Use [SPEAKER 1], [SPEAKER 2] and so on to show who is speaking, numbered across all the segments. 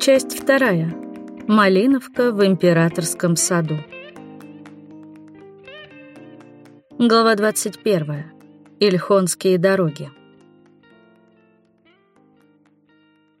[SPEAKER 1] Часть вторая. Малиновка в императорском саду. Глава 21. Ильхонские дороги.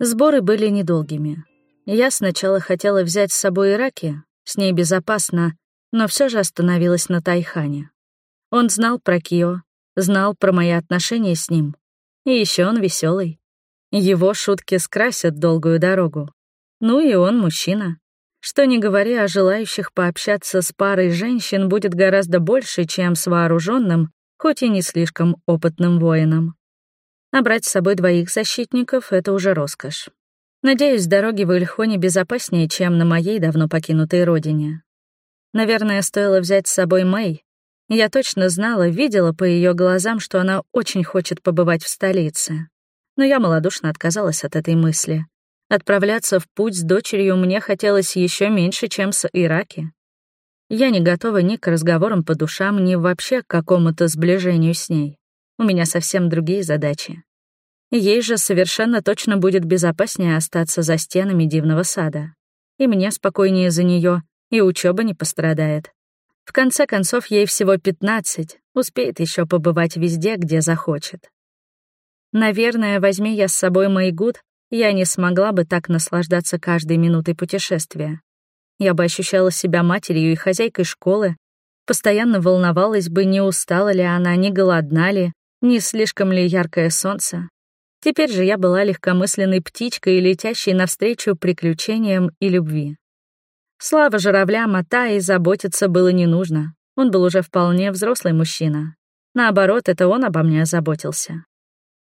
[SPEAKER 1] Сборы были недолгими. Я сначала хотела взять с собой Ираки, с ней безопасно, но все же остановилась на Тайхане. Он знал про Кио, знал про мои отношения с ним. И еще он веселый. Его шутки скрасят долгую дорогу. Ну и он мужчина. Что не говори о желающих пообщаться с парой женщин будет гораздо больше, чем с вооруженным, хоть и не слишком опытным воином. А брать с собой двоих защитников — это уже роскошь. Надеюсь, дороги в Ильхоне безопаснее, чем на моей давно покинутой родине. Наверное, стоило взять с собой Мэй. Я точно знала, видела по ее глазам, что она очень хочет побывать в столице. Но я малодушно отказалась от этой мысли. Отправляться в путь с дочерью мне хотелось еще меньше, чем с Ираки. Я не готова ни к разговорам по душам, ни вообще к какому-то сближению с ней. У меня совсем другие задачи. Ей же совершенно точно будет безопаснее остаться за стенами дивного сада. И мне спокойнее за нее, и учеба не пострадает. В конце концов, ей всего 15, успеет еще побывать везде, где захочет. Наверное, возьми я с собой Майгуд, я не смогла бы так наслаждаться каждой минутой путешествия. Я бы ощущала себя матерью и хозяйкой школы, постоянно волновалась бы, не устала ли она, не голодна ли, не слишком ли яркое солнце. Теперь же я была легкомысленной птичкой, летящей навстречу приключениям и любви. Слава журавлям о Тае заботиться было не нужно. Он был уже вполне взрослый мужчина. Наоборот, это он обо мне заботился.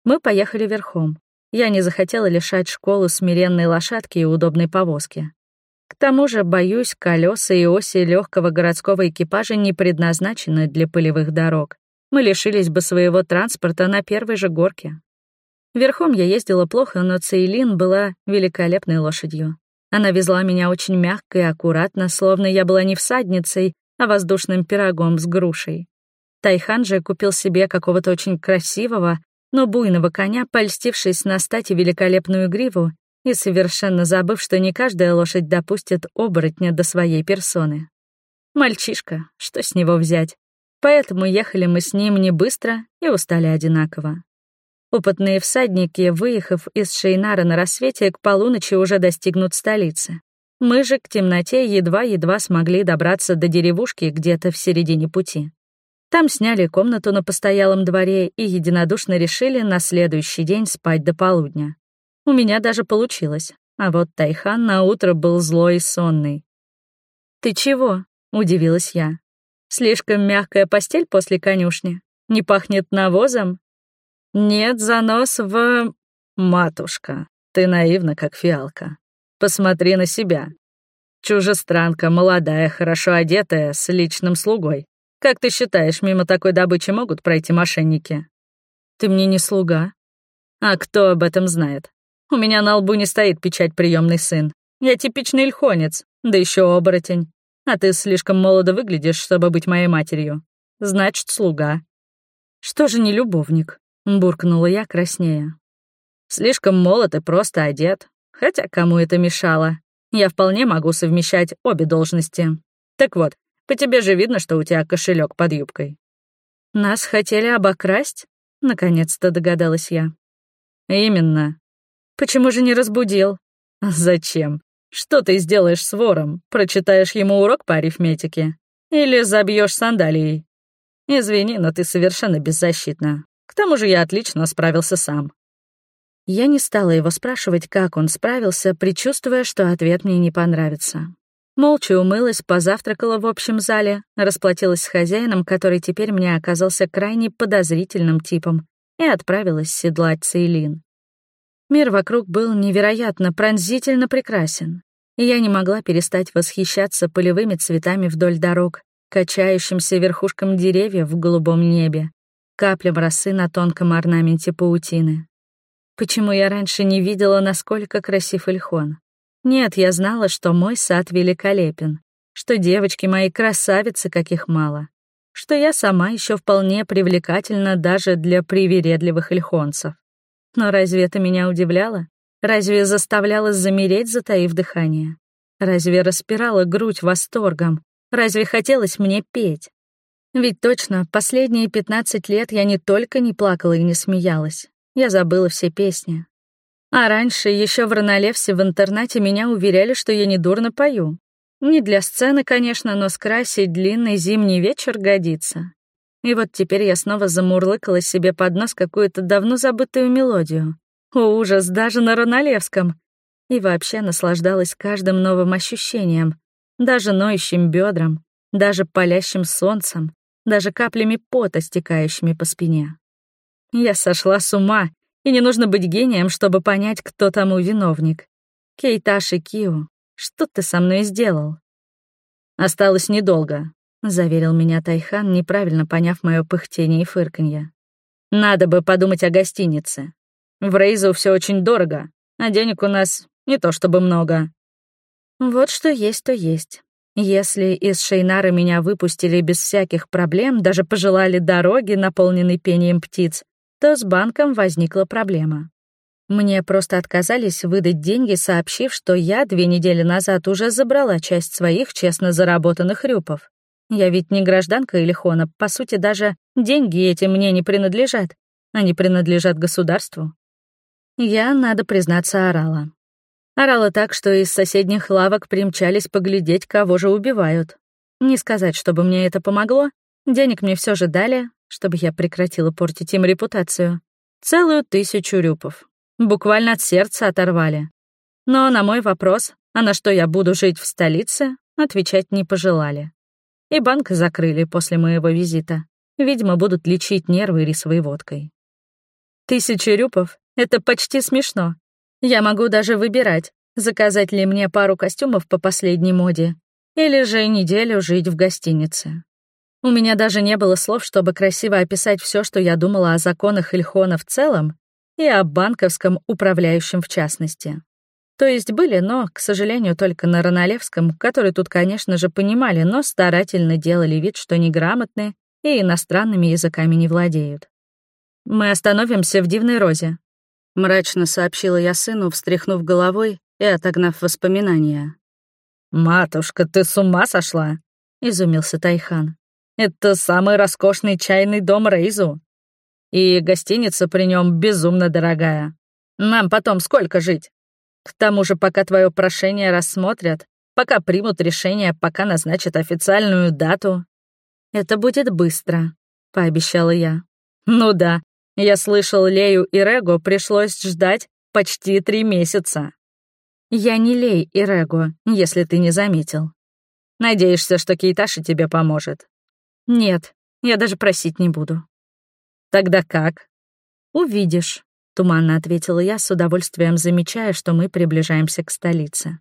[SPEAKER 1] Мы поехали верхом. Я не захотела лишать школу смиренной лошадки и удобной повозки. К тому же, боюсь, колеса и оси легкого городского экипажа не предназначены для полевых дорог. Мы лишились бы своего транспорта на первой же горке. Верхом я ездила плохо, но Цейлин была великолепной лошадью. Она везла меня очень мягко и аккуратно, словно я была не всадницей, а воздушным пирогом с грушей. Тайхан же купил себе какого-то очень красивого, но буйного коня, польстившись на стати великолепную гриву и совершенно забыв, что не каждая лошадь допустит оборотня до своей персоны. Мальчишка, что с него взять? Поэтому ехали мы с ним не быстро и устали одинаково. Опытные всадники, выехав из Шейнара на рассвете, к полуночи уже достигнут столицы. Мы же к темноте едва-едва смогли добраться до деревушки где-то в середине пути. Там сняли комнату на постоялом дворе и единодушно решили на следующий день спать до полудня. У меня даже получилось, а вот Тайхан на утро был злой и сонный. «Ты чего?» — удивилась я. «Слишком мягкая постель после конюшни? Не пахнет навозом?» «Нет, занос в... Матушка, ты наивна, как фиалка. Посмотри на себя. Чужестранка, молодая, хорошо одетая, с личным слугой. Как ты считаешь, мимо такой добычи могут пройти мошенники? Ты мне не слуга. А кто об этом знает? У меня на лбу не стоит печать приемный сын. Я типичный льхонец, да еще оборотень. А ты слишком молодо выглядишь, чтобы быть моей матерью. Значит, слуга. Что же не любовник? Буркнула я краснее. Слишком молод и просто одет. Хотя кому это мешало? Я вполне могу совмещать обе должности. Так вот, по тебе же видно, что у тебя кошелек под юбкой». «Нас хотели обокрасть?» — наконец-то догадалась я. «Именно. Почему же не разбудил?» «Зачем? Что ты сделаешь с вором? Прочитаешь ему урок по арифметике? Или забьешь сандалией? Извини, но ты совершенно беззащитна. К тому же я отлично справился сам». Я не стала его спрашивать, как он справился, предчувствуя, что ответ мне не понравится. Молча умылась, позавтракала в общем зале, расплатилась с хозяином, который теперь мне оказался крайне подозрительным типом, и отправилась седлать Цейлин. Мир вокруг был невероятно пронзительно прекрасен, и я не могла перестать восхищаться полевыми цветами вдоль дорог, качающимся верхушкам деревьев в голубом небе, каплям росы на тонком орнаменте паутины. Почему я раньше не видела, насколько красив Ильхон? Нет, я знала, что мой сад великолепен, что девочки мои красавицы, каких мало, что я сама еще вполне привлекательна даже для привередливых ильхонцев. Но разве это меня удивляло? Разве заставляла замереть, затаив дыхание? Разве распирала грудь восторгом? Разве хотелось мне петь? Ведь точно, последние 15 лет я не только не плакала и не смеялась, я забыла все песни. А раньше, еще в Ранолевсе в интернате меня уверяли, что я недурно пою. Не для сцены, конечно, но скрасить длинный зимний вечер годится. И вот теперь я снова замурлыкала себе под нос какую-то давно забытую мелодию. О, ужас, даже на Ранолевском. И вообще наслаждалась каждым новым ощущением, даже ноющим бедром, даже палящим солнцем, даже каплями пота, стекающими по спине. Я сошла с ума, и не нужно быть гением, чтобы понять, кто тому виновник. Кейташи Кио, что ты со мной сделал? Осталось недолго, заверил меня Тайхан, неправильно поняв мое пыхтение и фырканье. Надо бы подумать о гостинице. В Рейзу все очень дорого, а денег у нас не то чтобы много. Вот что есть, то есть. Если из Шейнара меня выпустили без всяких проблем, даже пожелали дороги, наполненной пением птиц, то с банком возникла проблема. Мне просто отказались выдать деньги, сообщив, что я две недели назад уже забрала часть своих честно заработанных рюпов. Я ведь не гражданка Илихона, по сути, даже деньги эти мне не принадлежат. Они принадлежат государству. Я, надо признаться, орала. Орала так, что из соседних лавок примчались поглядеть, кого же убивают. Не сказать, чтобы мне это помогло. Денег мне все же дали, чтобы я прекратила портить им репутацию. Целую тысячу рюпов. Буквально от сердца оторвали. Но на мой вопрос, а на что я буду жить в столице, отвечать не пожелали. И банк закрыли после моего визита. Видимо, будут лечить нервы рисовой водкой. Тысяча рюпов — это почти смешно. Я могу даже выбирать, заказать ли мне пару костюмов по последней моде или же неделю жить в гостинице. У меня даже не было слов, чтобы красиво описать все, что я думала о законах Ильхона в целом и о банковском управляющем в частности. То есть были, но, к сожалению, только на Ронолевском, который тут, конечно же, понимали, но старательно делали вид, что неграмотны и иностранными языками не владеют. «Мы остановимся в Дивной Розе», — мрачно сообщила я сыну, встряхнув головой и отогнав воспоминания.
[SPEAKER 2] «Матушка, ты с ума сошла?» — изумился Тайхан. Это самый роскошный чайный дом Рейзу. И гостиница при нем безумно дорогая. Нам потом сколько жить? К тому же, пока твое прошение рассмотрят, пока примут решение, пока назначат официальную дату.
[SPEAKER 1] Это будет быстро, пообещала я.
[SPEAKER 2] Ну да, я слышал, Лею и Рего пришлось ждать почти три месяца.
[SPEAKER 1] Я не Лей и Рего, если ты не заметил.
[SPEAKER 2] Надеешься, что Кейташи тебе поможет.
[SPEAKER 1] «Нет, я даже просить не буду».
[SPEAKER 2] «Тогда как?»
[SPEAKER 1] «Увидишь», — туманно ответила я, с удовольствием замечая, что мы приближаемся к столице.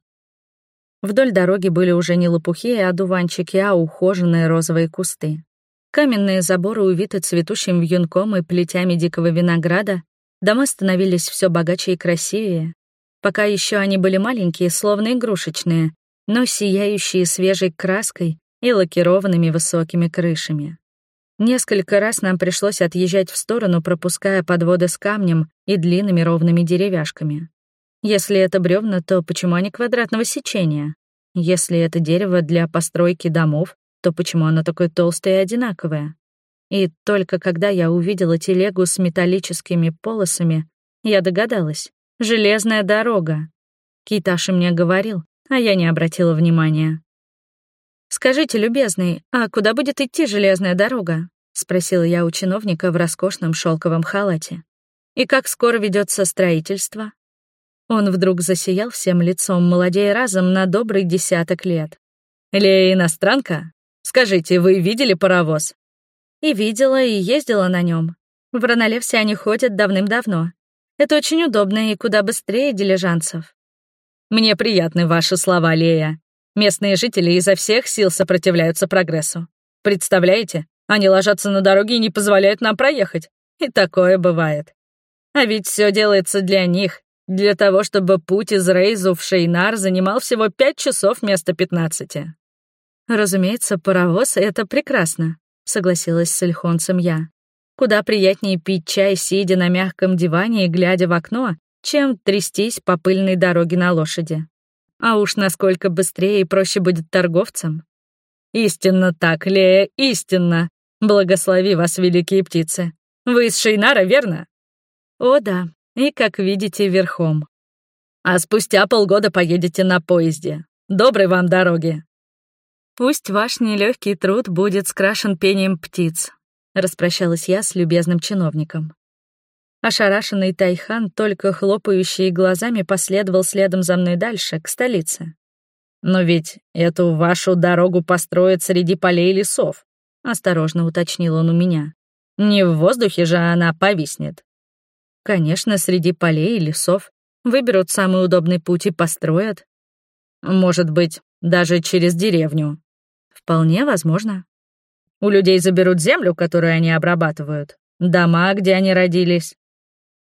[SPEAKER 1] Вдоль дороги были уже не лопухи и одуванчики, а ухоженные розовые кусты. Каменные заборы увиты цветущим вьюнком и плетями дикого винограда, дома становились все богаче и красивее. Пока еще они были маленькие, словно игрушечные, но сияющие свежей краской и лакированными высокими крышами. Несколько раз нам пришлось отъезжать в сторону, пропуская подводы с камнем и длинными ровными деревяшками. Если это бревна, то почему они квадратного сечения? Если это дерево для постройки домов, то почему оно такое толстое и одинаковое? И только когда я увидела телегу с металлическими полосами, я догадалась. Железная дорога. Киташи мне говорил, а я не обратила внимания. «Скажите, любезный, а куда будет идти железная дорога?» — спросила я у чиновника в роскошном шелковом халате. «И как скоро ведется строительство?» Он вдруг засиял всем лицом, молодея разом на добрый десяток лет.
[SPEAKER 2] «Лея иностранка? Скажите, вы видели паровоз?»
[SPEAKER 1] «И видела, и ездила на нем. В Ронолевсе они ходят давным-давно. Это очень удобно и куда быстрее дилижансов».
[SPEAKER 2] «Мне приятны ваши слова, Лея. Местные жители изо всех сил сопротивляются прогрессу. Представляете, они ложатся на дороги и не позволяют нам проехать. И такое бывает. А ведь все делается для них, для того, чтобы путь из Рейзу в Шейнар занимал всего пять часов вместо пятнадцати.
[SPEAKER 1] Разумеется, паровоз — это прекрасно, согласилась с Ильхонцем я. Куда приятнее пить чай, сидя на мягком диване и глядя в окно, чем трястись по пыльной дороге на лошади. А уж насколько быстрее и проще будет торговцам. Истинно так, Лея, истинно. Благослови вас, великие птицы. Вы из Шейнара, верно? О, да. И, как видите, верхом. А спустя полгода поедете на поезде. Доброй вам дороги. Пусть ваш нелегкий труд будет скрашен пением птиц, распрощалась я с любезным чиновником. Ошарашенный Тайхан, только хлопающий глазами, последовал следом за мной дальше, к столице. «Но ведь эту вашу дорогу построят среди полей лесов», — осторожно уточнил он у меня. «Не в воздухе же она повиснет». «Конечно, среди полей и лесов. Выберут самый удобный путь и построят. Может быть, даже через деревню. Вполне возможно. У людей заберут землю, которую они обрабатывают, дома, где они родились,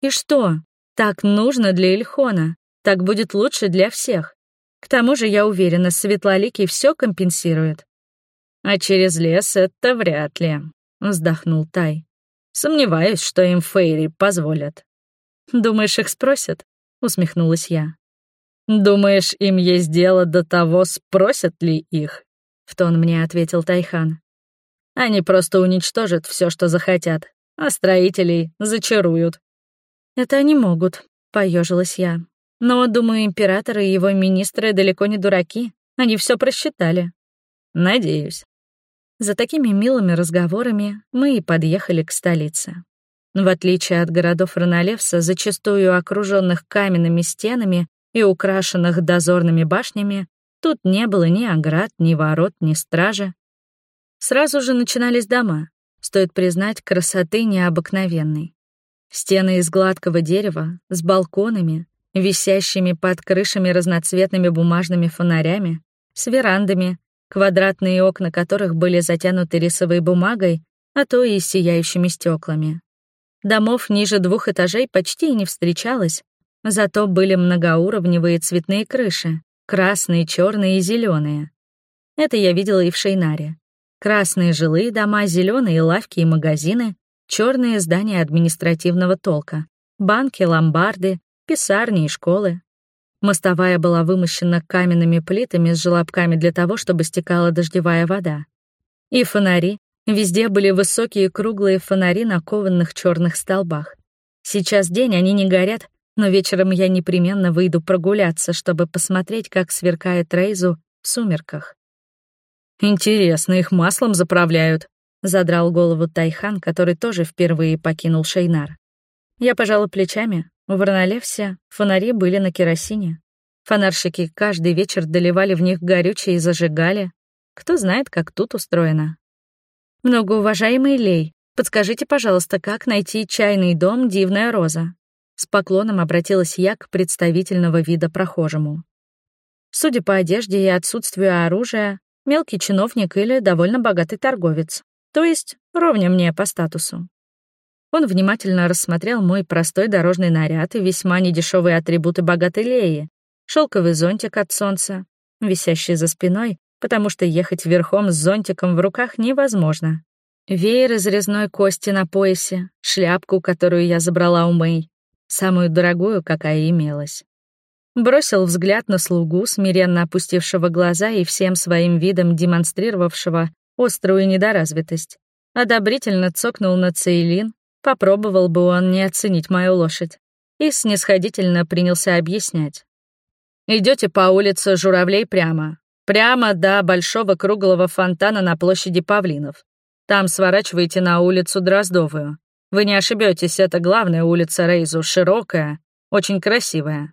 [SPEAKER 1] и что? Так нужно для Ильхона. Так будет лучше для всех. К тому же, я уверена, Светлоликий все компенсирует. А через лес это вряд ли, вздохнул Тай. Сомневаюсь, что им Фейри позволят. Думаешь, их спросят? усмехнулась я. Думаешь, им есть дело до того, спросят ли их? В тон мне ответил Тайхан. Они просто уничтожат все, что захотят, а строителей зачаруют. «Это они могут», — поежилась я. «Но, думаю, император и его министры далеко не дураки. Они все просчитали». «Надеюсь». За такими милыми разговорами мы и подъехали к столице. В отличие от городов Роналевса, зачастую окруженных каменными стенами и украшенных дозорными башнями, тут не было ни оград, ни ворот, ни стражи. Сразу же начинались дома. Стоит признать, красоты необыкновенной. Стены из гладкого дерева, с балконами, висящими под крышами разноцветными бумажными фонарями, с верандами, квадратные окна которых были затянуты рисовой бумагой, а то и сияющими стеклами. Домов ниже двух этажей почти не встречалось, зато были многоуровневые цветные крыши, красные, черные и зеленые. Это я видела и в Шейнаре. Красные жилые дома, зеленые лавки и магазины, черные здания административного толка, банки, ломбарды, писарни и школы. Мостовая была вымощена каменными плитами с желобками для того, чтобы стекала дождевая вода. И фонари. Везде были высокие круглые фонари на кованых черных столбах. Сейчас день, они не горят, но вечером я непременно выйду прогуляться, чтобы посмотреть, как сверкает Рейзу в сумерках. «Интересно, их маслом заправляют», Задрал голову Тайхан, который тоже впервые покинул Шейнар. Я пожала плечами. В Варналевсе фонари были на керосине. Фонарщики каждый вечер доливали в них горючее и зажигали. Кто знает, как тут устроено. Многоуважаемый Лей, подскажите, пожалуйста, как найти чайный дом «Дивная роза»?» С поклоном обратилась я к представительного вида прохожему. Судя по одежде и отсутствию оружия, мелкий чиновник или довольно богатый торговец. То есть ровня мне по статусу. Он внимательно рассмотрел мой простой дорожный наряд и весьма недешевые атрибуты богатой Леи. Шелковый зонтик от солнца, висящий за спиной, потому что ехать верхом с зонтиком в руках невозможно. Веер из резной кости на поясе, шляпку, которую я забрала у Мэй, самую дорогую, какая имелась. Бросил взгляд на слугу, смиренно опустившего глаза и всем своим видом демонстрировавшего, острую недоразвитость. Одобрительно цокнул на Цейлин, попробовал бы он не оценить мою лошадь. И снисходительно принялся объяснять. Идете по улице Журавлей прямо. Прямо до большого круглого фонтана на площади Павлинов. Там сворачиваете на улицу Дроздовую. Вы не ошибетесь, это главная улица Рейзу, широкая, очень красивая.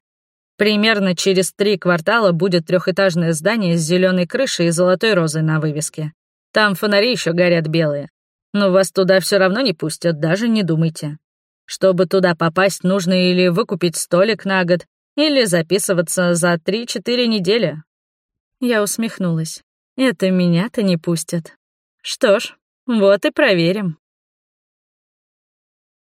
[SPEAKER 1] Примерно через три квартала будет трехэтажное здание с зеленой крышей и золотой розой на вывеске. Там фонари еще горят белые. Но вас туда все равно не пустят, даже не думайте. Чтобы туда попасть, нужно или выкупить столик на год, или записываться за 3-4 недели. Я усмехнулась. Это меня-то не пустят. Что ж, вот и проверим.